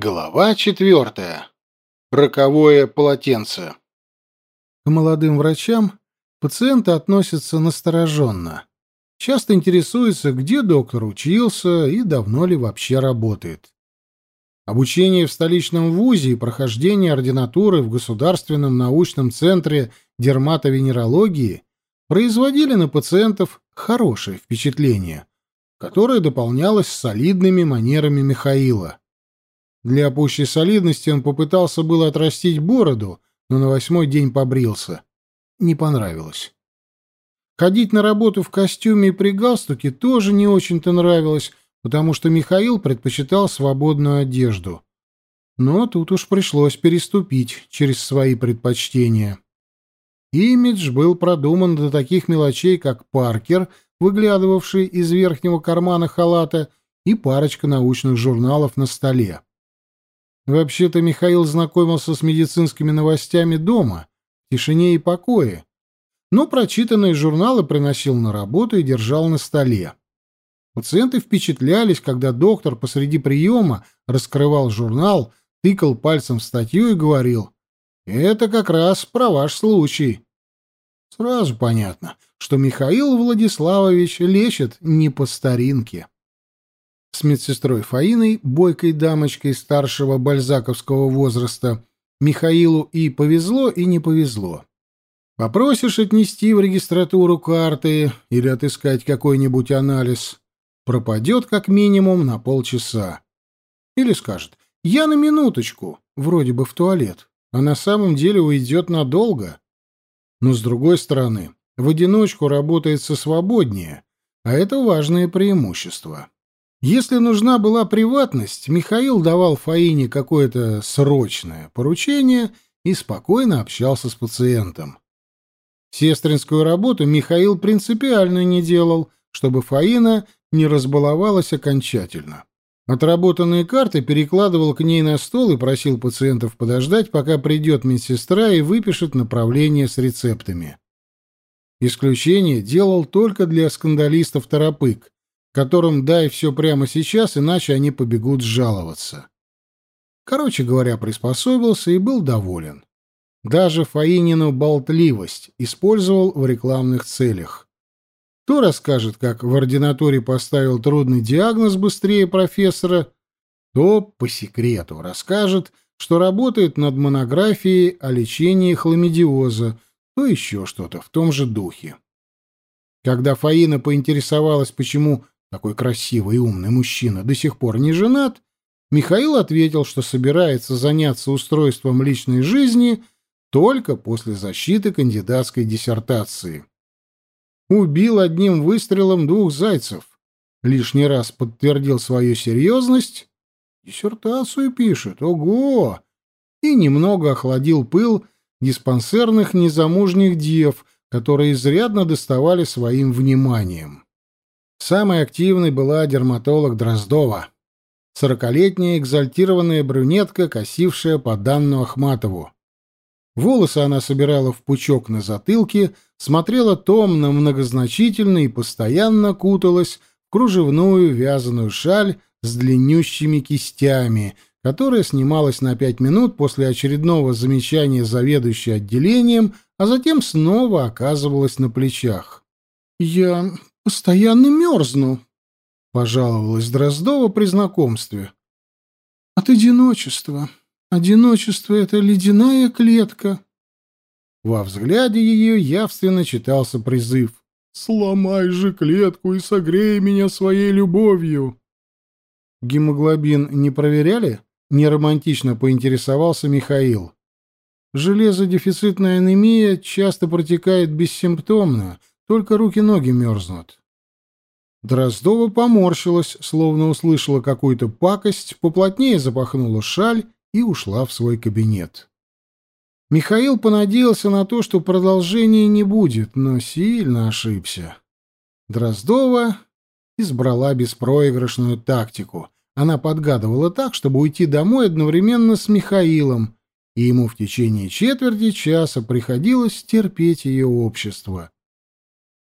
Глава четвертая. Роковое полотенце. К молодым врачам пациенты относятся настороженно. Часто интересуются, где доктор учился и давно ли вообще работает. Обучение в столичном вузе и прохождение ординатуры в Государственном научном центре дерматовенерологии производили на пациентов хорошее впечатление, которое дополнялось солидными манерами Михаила. Для пущей солидности он попытался было отрастить бороду, но на восьмой день побрился. Не понравилось. Ходить на работу в костюме и при галстуке тоже не очень-то нравилось, потому что Михаил предпочитал свободную одежду. Но тут уж пришлось переступить через свои предпочтения. Имидж был продуман до таких мелочей, как Паркер, выглядывавший из верхнего кармана халата, и парочка научных журналов на столе. Вообще-то Михаил знакомился с медицинскими новостями дома, в тишине и покое, но прочитанные журналы приносил на работу и держал на столе. Пациенты впечатлялись, когда доктор посреди приема раскрывал журнал, тыкал пальцем в статью и говорил «Это как раз про ваш случай». Сразу понятно, что Михаил Владиславович лечит не по старинке с медсестрой Фаиной, бойкой дамочкой старшего бальзаковского возраста, Михаилу и повезло, и не повезло. Попросишь отнести в регистратуру карты или отыскать какой-нибудь анализ, пропадет как минимум на полчаса. Или скажет «Я на минуточку», вроде бы в туалет, а на самом деле уйдет надолго. Но, с другой стороны, в одиночку работается свободнее, а это важное преимущество. Если нужна была приватность, Михаил давал Фаине какое-то срочное поручение и спокойно общался с пациентом. Сестринскую работу Михаил принципиально не делал, чтобы Фаина не разбаловалась окончательно. Отработанные карты перекладывал к ней на стол и просил пациентов подождать, пока придет медсестра и выпишет направление с рецептами. Исключение делал только для скандалистов Торопык, которым дай все прямо сейчас, иначе они побегут жаловаться. Короче говоря, приспособился и был доволен. Даже Фаинину болтливость использовал в рекламных целях. То расскажет, как в ординатуре поставил трудный диагноз быстрее профессора, то по секрету расскажет, что работает над монографией о лечении хламидиоза, то еще что-то в том же духе. Когда Фаина поинтересовалась, почему такой красивый и умный мужчина до сих пор не женат, Михаил ответил, что собирается заняться устройством личной жизни только после защиты кандидатской диссертации. Убил одним выстрелом двух зайцев. Лишний раз подтвердил свою серьезность. Диссертацию пишет. Ого! И немного охладил пыл диспансерных незамужних дев, которые изрядно доставали своим вниманием. Самой активной была дерматолог Дроздова. Сорокалетняя экзальтированная брюнетка, косившая по Данну Ахматову. Волосы она собирала в пучок на затылке, смотрела томно, многозначительно и постоянно куталась в кружевную вязаную шаль с длиннющими кистями, которая снималась на пять минут после очередного замечания заведующей отделением, а затем снова оказывалась на плечах. «Я постоянно мерзну», — пожаловалась Дроздова при знакомстве. «От одиночества. Одиночество — это ледяная клетка». Во взгляде ее явственно читался призыв. «Сломай же клетку и согрей меня своей любовью!» «Гемоглобин не проверяли?» — неромантично поинтересовался Михаил. «Железодефицитная анемия часто протекает бессимптомно, только руки-ноги мерзнут. Дроздова поморщилась, словно услышала какую-то пакость, поплотнее запахнула шаль и ушла в свой кабинет. Михаил понадеялся на то, что продолжения не будет, но сильно ошибся. Дроздова избрала беспроигрышную тактику. Она подгадывала так, чтобы уйти домой одновременно с Михаилом, и ему в течение четверти часа приходилось терпеть ее общество.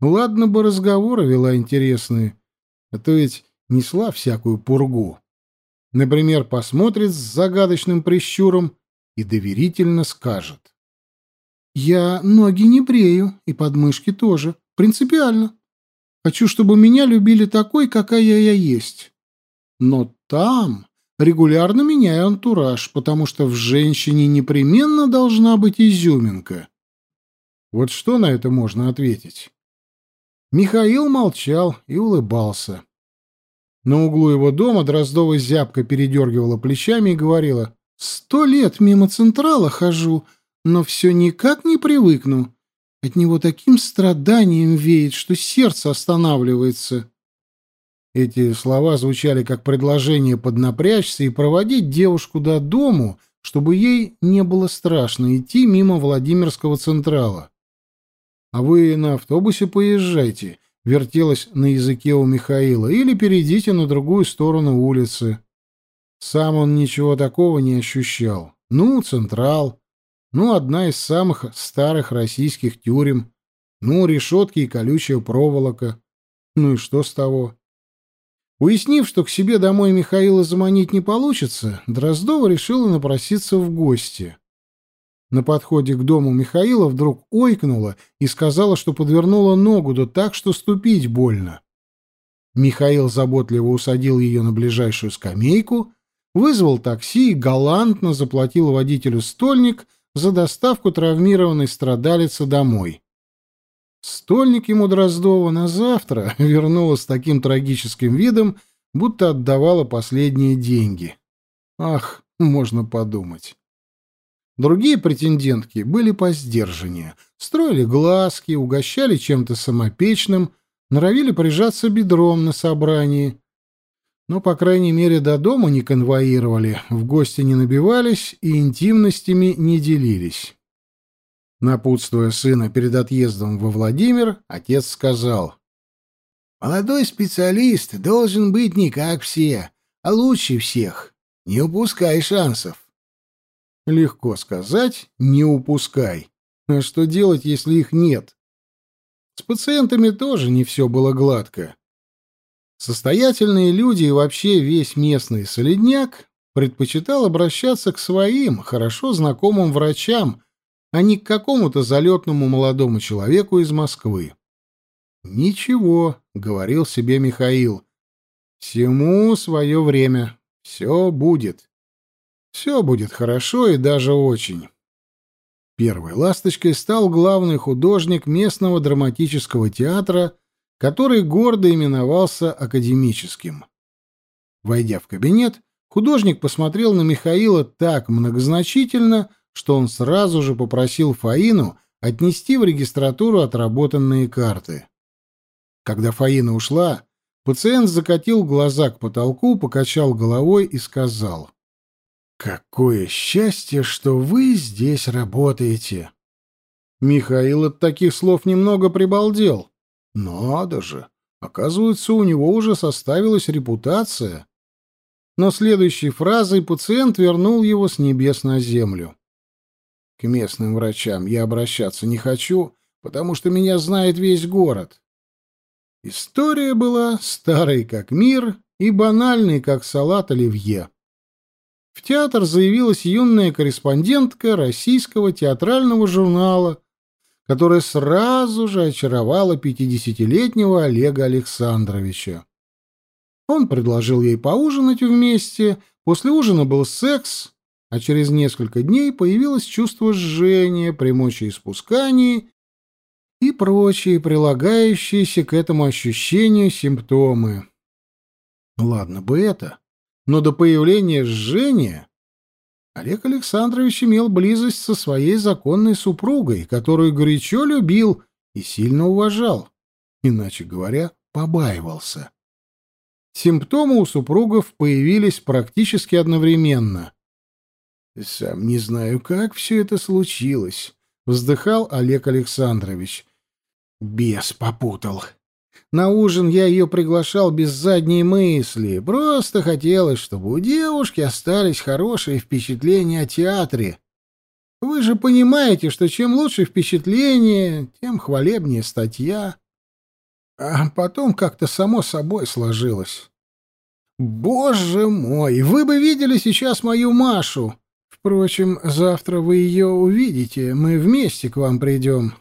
Ладно бы разговоры вела интересные, а то ведь несла всякую пургу. Например, посмотрит с загадочным прищуром и доверительно скажет. «Я ноги не брею, и подмышки тоже. Принципиально. Хочу, чтобы меня любили такой, какая я есть. Но там регулярно меняю антураж, потому что в женщине непременно должна быть изюминка». Вот что на это можно ответить? Михаил молчал и улыбался. На углу его дома Дроздова зябко передергивала плечами и говорила, «Сто лет мимо Централа хожу, но все никак не привыкну. От него таким страданием веет, что сердце останавливается». Эти слова звучали как предложение поднапрячься и проводить девушку до дому, чтобы ей не было страшно идти мимо Владимирского Централа. «А вы на автобусе поезжайте», вертелось на языке у Михаила, или перейдите на другую сторону улицы. Сам он ничего такого не ощущал. Ну, Централ, ну, одна из самых старых российских тюрем, ну, решетки и колючая проволока. Ну и что с того? Уяснив, что к себе домой Михаила заманить не получится, Дроздова решила напроситься в гости. На подходе к дому Михаила вдруг ойкнула и сказала, что подвернула ногу, да так, что ступить больно. Михаил заботливо усадил ее на ближайшую скамейку, вызвал такси и галантно заплатил водителю стольник за доставку травмированной страдалицы домой. Стольник ему Дроздова на завтра вернула с таким трагическим видом, будто отдавала последние деньги. Ах, можно подумать. Другие претендентки были по сдержаннее. Строили глазки, угощали чем-то самопечным, норовили прижаться бедром на собрании. Но, по крайней мере, до дома не конвоировали, в гости не набивались и интимностями не делились. Напутствуя сына перед отъездом во Владимир, отец сказал, «Молодой специалист должен быть не как все, а лучше всех. Не упускай шансов». Легко сказать «не упускай». А что делать, если их нет? С пациентами тоже не все было гладко. Состоятельные люди и вообще весь местный солидняк предпочитал обращаться к своим, хорошо знакомым врачам, а не к какому-то залетному молодому человеку из Москвы. «Ничего», — говорил себе Михаил, — «всему свое время, все будет». Все будет хорошо и даже очень. Первой ласточкой стал главный художник местного драматического театра, который гордо именовался академическим. Войдя в кабинет, художник посмотрел на Михаила так многозначительно, что он сразу же попросил Фаину отнести в регистратуру отработанные карты. Когда Фаина ушла, пациент закатил глаза к потолку, покачал головой и сказал: Какое счастье, что вы здесь работаете. Михаил от таких слов немного прибалдел. Надо же, оказывается, у него уже составилась репутация. Но следующей фразой пациент вернул его с небес на землю. К местным врачам я обращаться не хочу, потому что меня знает весь город. История была старой как мир и банальной как салат оливье в театр заявилась юная корреспондентка российского театрального журнала, которая сразу же очаровала пятидесятилетнего Олега Александровича. Он предложил ей поужинать вместе, после ужина был секс, а через несколько дней появилось чувство жжения при мочеиспускании и прочие прилагающиеся к этому ощущению симптомы. Ладно бы это но до появления жжения Олег Александрович имел близость со своей законной супругой, которую горячо любил и сильно уважал, иначе говоря, побаивался. Симптомы у супругов появились практически одновременно. «Сам не знаю, как все это случилось», — вздыхал Олег Александрович. «Бес попутал. На ужин я ее приглашал без задней мысли. Просто хотелось, чтобы у девушки остались хорошие впечатления о театре. Вы же понимаете, что чем лучше впечатление, тем хвалебнее статья. А потом как-то само собой сложилось. Боже мой, вы бы видели сейчас мою Машу. Впрочем, завтра вы ее увидите, мы вместе к вам придем.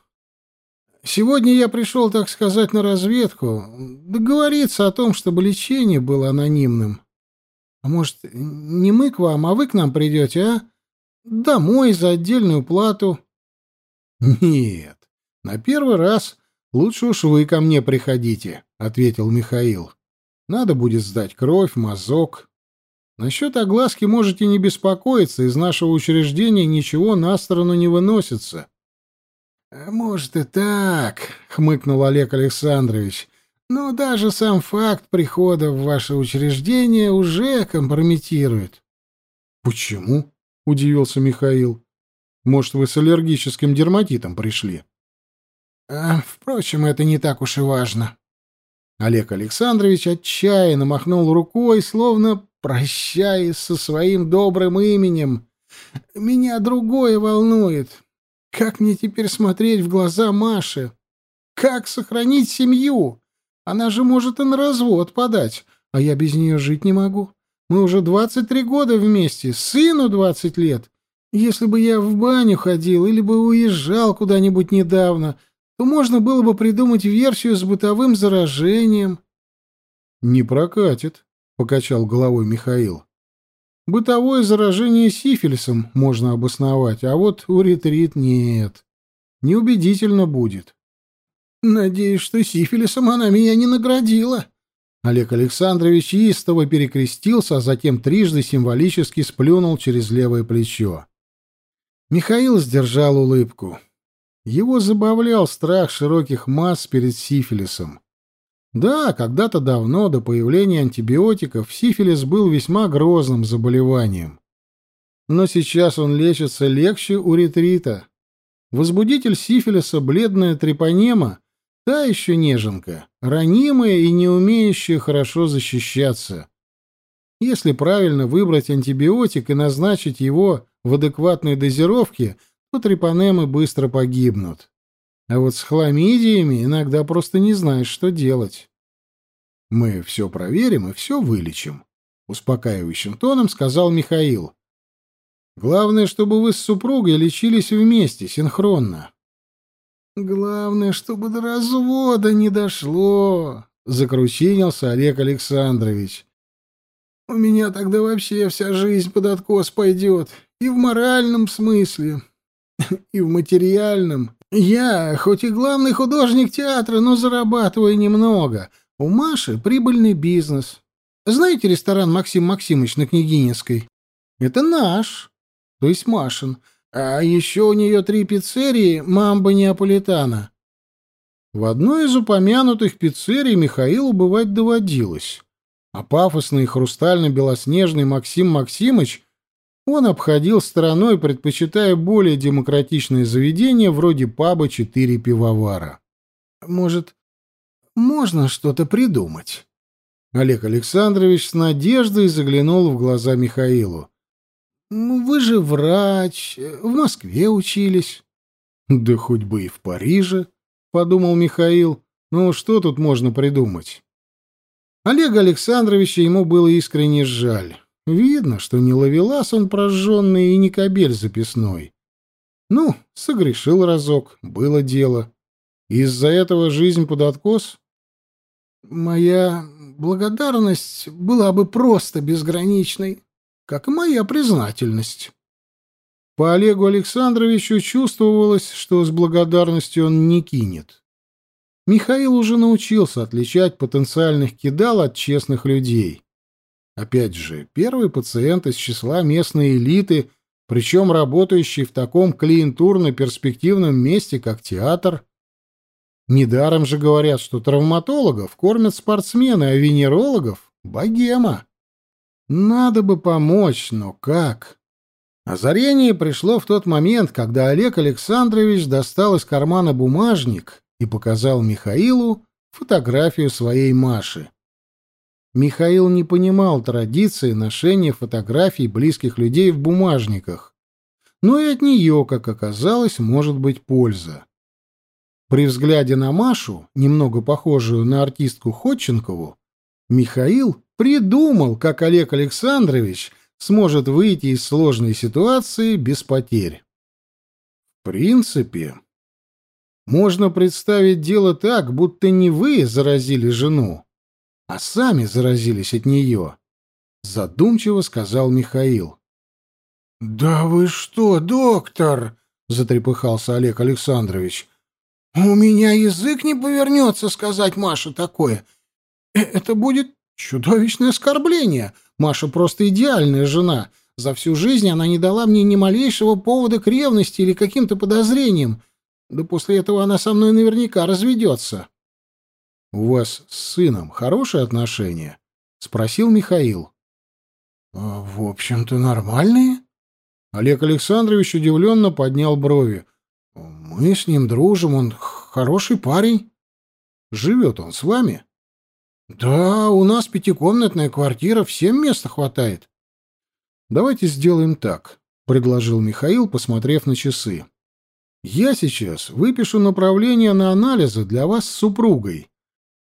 Сегодня я пришел, так сказать, на разведку, договориться о том, чтобы лечение было анонимным. А может, не мы к вам, а вы к нам придете, а? Домой за отдельную плату. Нет, на первый раз лучше уж вы ко мне приходите, ответил Михаил. Надо будет сдать кровь, мазок. Насчет огласки можете не беспокоиться, из нашего учреждения ничего на сторону не выносится. «А может и так, хмыкнул Олег Александрович. Но даже сам факт прихода в ваше учреждение уже компрометирует. Почему? удивился Михаил. Может, вы с аллергическим дерматитом пришли? А, впрочем, это не так уж и важно. Олег Александрович отчаянно махнул рукой, словно прощаясь со своим добрым именем. Меня другое волнует. Как мне теперь смотреть в глаза Маши? Как сохранить семью? Она же может и на развод подать, а я без нее жить не могу. Мы уже двадцать три года вместе, сыну двадцать лет. Если бы я в баню ходил или бы уезжал куда-нибудь недавно, то можно было бы придумать версию с бытовым заражением. — Не прокатит, — покачал головой Михаил. — Бытовое заражение сифилисом можно обосновать, а вот уретрит нет. Неубедительно будет. — Надеюсь, что сифилисом она меня не наградила. Олег Александрович истово перекрестился, а затем трижды символически сплюнул через левое плечо. Михаил сдержал улыбку. Его забавлял страх широких масс перед сифилисом. Да, когда-то давно, до появления антибиотиков, сифилис был весьма грозным заболеванием. Но сейчас он лечится легче уретрита. Возбудитель сифилиса, бледная трепанема, та еще неженка, ранимая и не умеющая хорошо защищаться. Если правильно выбрать антибиотик и назначить его в адекватной дозировке – то трепанемы быстро погибнут. А вот с хламидиями иногда просто не знаешь, что делать. Мы все проверим и все вылечим, успокаивающим тоном сказал Михаил. Главное, чтобы вы с супругой лечились вместе, синхронно. Главное, чтобы до развода не дошло, закручинился Олег Александрович. У меня тогда вообще вся жизнь под откос пойдет, и в моральном смысле, и в материальном. Я, хоть и главный художник театра, но зарабатываю немного. У Маши прибыльный бизнес. Знаете ресторан Максим Максимыч на Княгининской? Это наш, то есть Машин. А еще у нее три пиццерии «Мамба Неаполитана». В одной из упомянутых пиццерий Михаилу бывать доводилось. А пафосный хрустально-белоснежный Максим Максимыч он обходил стороной, предпочитая более демократичные заведения вроде паба «Четыре пивовара». «Может, можно что-то придумать?» Олег Александрович с надеждой заглянул в глаза Михаилу. «Вы же врач, в Москве учились». «Да хоть бы и в Париже», — подумал Михаил. «Ну, что тут можно придумать?» Олега Александровича ему было искренне жаль. Видно, что не ловелас он прожженный и не кобель записной. Ну, согрешил разок, было дело. Из-за этого жизнь под откос? Моя благодарность была бы просто безграничной, как и моя признательность. По Олегу Александровичу чувствовалось, что с благодарностью он не кинет. Михаил уже научился отличать потенциальных кидал от честных людей. Опять же, первый пациент из числа местной элиты, причем работающий в таком клиентурно-перспективном месте, как театр. Недаром же говорят, что травматологов кормят спортсмены, а венерологов — богема. Надо бы помочь, но как? Озарение пришло в тот момент, когда Олег Александрович достал из кармана бумажник и показал Михаилу фотографию своей Маши. Михаил не понимал традиции ношения фотографий близких людей в бумажниках, но и от нее, как оказалось, может быть польза. При взгляде на Машу, немного похожую на артистку Ходченкову, Михаил придумал, как Олег Александрович сможет выйти из сложной ситуации без потерь. В принципе, можно представить дело так, будто не вы заразили жену, а сами заразились от нее, задумчиво сказал Михаил. Да вы что, доктор? затрепыхался Олег Александрович. У меня язык не повернется сказать Маше такое. Э, это будет чудовищное оскорбление. Маша просто идеальная жена. За всю жизнь она не дала мне ни малейшего повода к ревности или каким-то подозрениям. Да после этого она со мной наверняка разведется. — У вас с сыном хорошие отношения? — спросил Михаил. «А, — В общем-то, нормальные. Олег Александрович удивленно поднял брови. — Мы с ним дружим, он хороший парень. — Живет он с вами? — Да, у нас пятикомнатная квартира, всем места хватает. — Давайте сделаем так, — предложил Михаил, посмотрев на часы. Я сейчас выпишу направление на анализы для вас с супругой.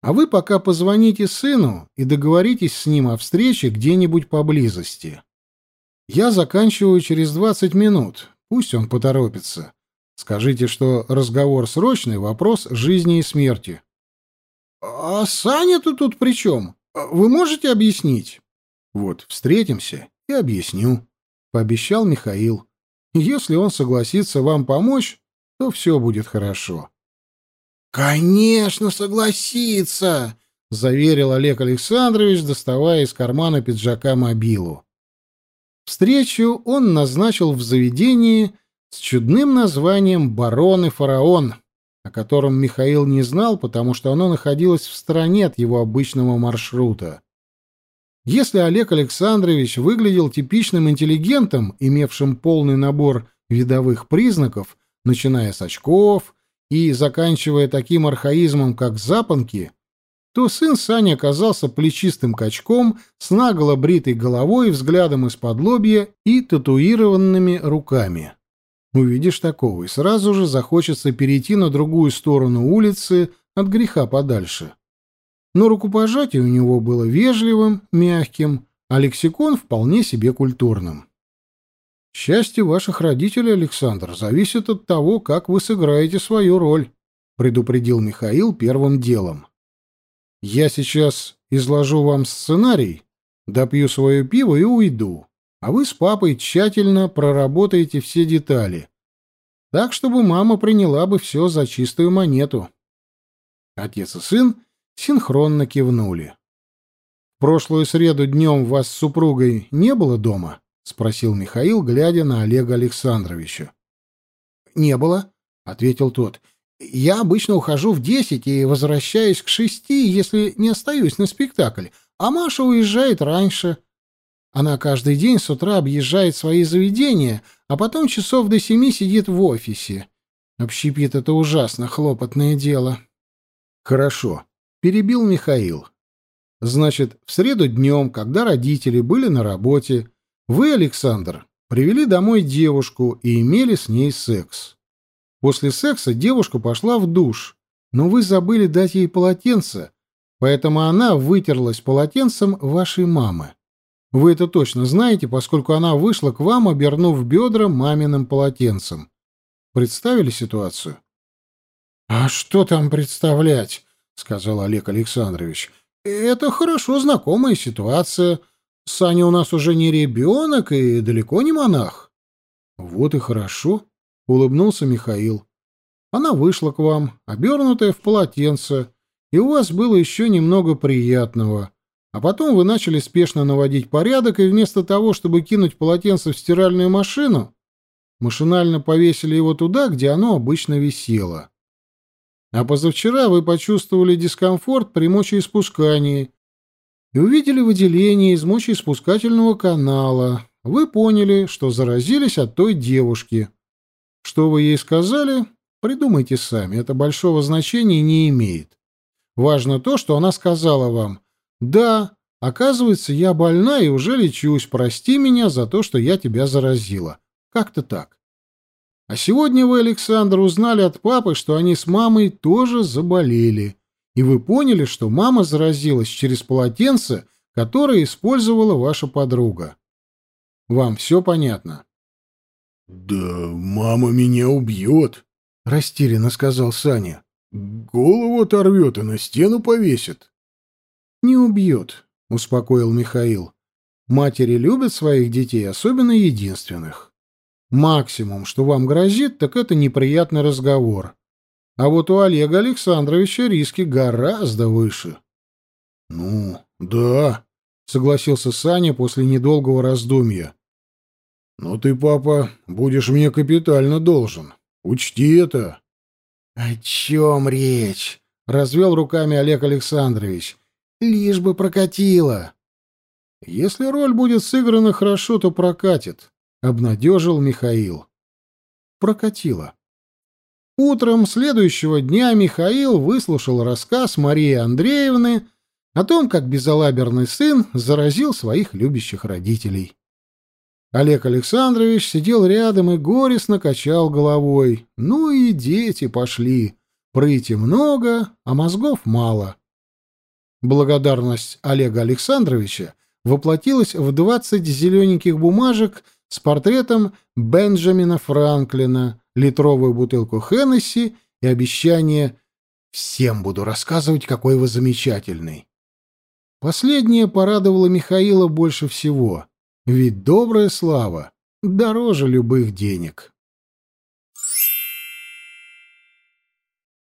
А вы пока позвоните сыну и договоритесь с ним о встрече где-нибудь поблизости. Я заканчиваю через 20 минут. Пусть он поторопится. Скажите, что разговор срочный, вопрос жизни и смерти. А Саня-то тут при чем? Вы можете объяснить? Вот, встретимся и объясню, пообещал Михаил. Если он согласится вам помочь, то все будет хорошо. «Конечно, согласится!» — заверил Олег Александрович, доставая из кармана пиджака мобилу. Встречу он назначил в заведении с чудным названием «Барон и фараон», о котором Михаил не знал, потому что оно находилось в стороне от его обычного маршрута. Если Олег Александрович выглядел типичным интеллигентом, имевшим полный набор видовых признаков, начиная с очков и заканчивая таким архаизмом, как запонки, то сын Сани оказался плечистым качком с наголо бритой головой, взглядом из-под лобья и татуированными руками. Увидишь такого, и сразу же захочется перейти на другую сторону улицы от греха подальше. Но рукопожатие у него было вежливым, мягким, а лексикон вполне себе культурным. Счастье ваших родителей, Александр, зависит от того, как вы сыграете свою роль, предупредил Михаил первым делом. Я сейчас изложу вам сценарий, допью свое пиво и уйду, а вы с папой тщательно проработаете все детали, так чтобы мама приняла бы все за чистую монету. Отец и сын синхронно кивнули. В прошлую среду днем вас с супругой не было дома? — спросил Михаил, глядя на Олега Александровича. «Не было», — ответил тот. «Я обычно ухожу в десять и возвращаюсь к шести, если не остаюсь на спектакль, а Маша уезжает раньше. Она каждый день с утра объезжает свои заведения, а потом часов до семи сидит в офисе. Общепит — это ужасно хлопотное дело». «Хорошо», — перебил Михаил. «Значит, в среду днем, когда родители были на работе, вы, Александр, привели домой девушку и имели с ней секс. После секса девушка пошла в душ, но вы забыли дать ей полотенце, поэтому она вытерлась полотенцем вашей мамы. Вы это точно знаете, поскольку она вышла к вам, обернув бедра маминым полотенцем. Представили ситуацию? — А что там представлять? — сказал Олег Александрович. — Это хорошо знакомая ситуация. — Саня у нас уже не ребенок и далеко не монах. — Вот и хорошо, — улыбнулся Михаил. — Она вышла к вам, обернутая в полотенце, и у вас было еще немного приятного. А потом вы начали спешно наводить порядок, и вместо того, чтобы кинуть полотенце в стиральную машину, машинально повесили его туда, где оно обычно висело. А позавчера вы почувствовали дискомфорт при мочеиспускании и увидели выделение из мочеиспускательного канала. Вы поняли, что заразились от той девушки. Что вы ей сказали, придумайте сами, это большого значения не имеет. Важно то, что она сказала вам. «Да, оказывается, я больна и уже лечусь, прости меня за то, что я тебя заразила». Как-то так. А сегодня вы, Александр, узнали от папы, что они с мамой тоже заболели и вы поняли, что мама заразилась через полотенце, которые использовала ваша подруга. Вам все понятно? «Да мама меня убьет», — растерянно сказал Саня. «Голову оторвет и на стену повесит». «Не убьет», — успокоил Михаил. «Матери любят своих детей, особенно единственных. Максимум, что вам грозит, так это неприятный разговор. А вот у Олега Александровича риски гораздо выше». «Ну, да», — согласился Саня после недолгого раздумья. «Но ты, папа, будешь мне капитально должен. Учти это». «О чем речь?» — развел руками Олег Александрович. «Лишь бы прокатило». «Если роль будет сыграна хорошо, то прокатит», — обнадежил Михаил. Прокатило. Утром следующего дня Михаил выслушал рассказ Марии Андреевны о том, как безалаберный сын заразил своих любящих родителей. Олег Александрович сидел рядом и горестно качал головой. Ну и дети пошли. Прыти много, а мозгов мало. Благодарность Олега Александровича воплотилась в двадцать зелененьких бумажек с портретом Бенджамина Франклина, литровую бутылку Хеннесси и обещание «Всем буду рассказывать, какой вы замечательный». Последнее порадовало Михаила больше всего — ведь добрая слава дороже любых денег.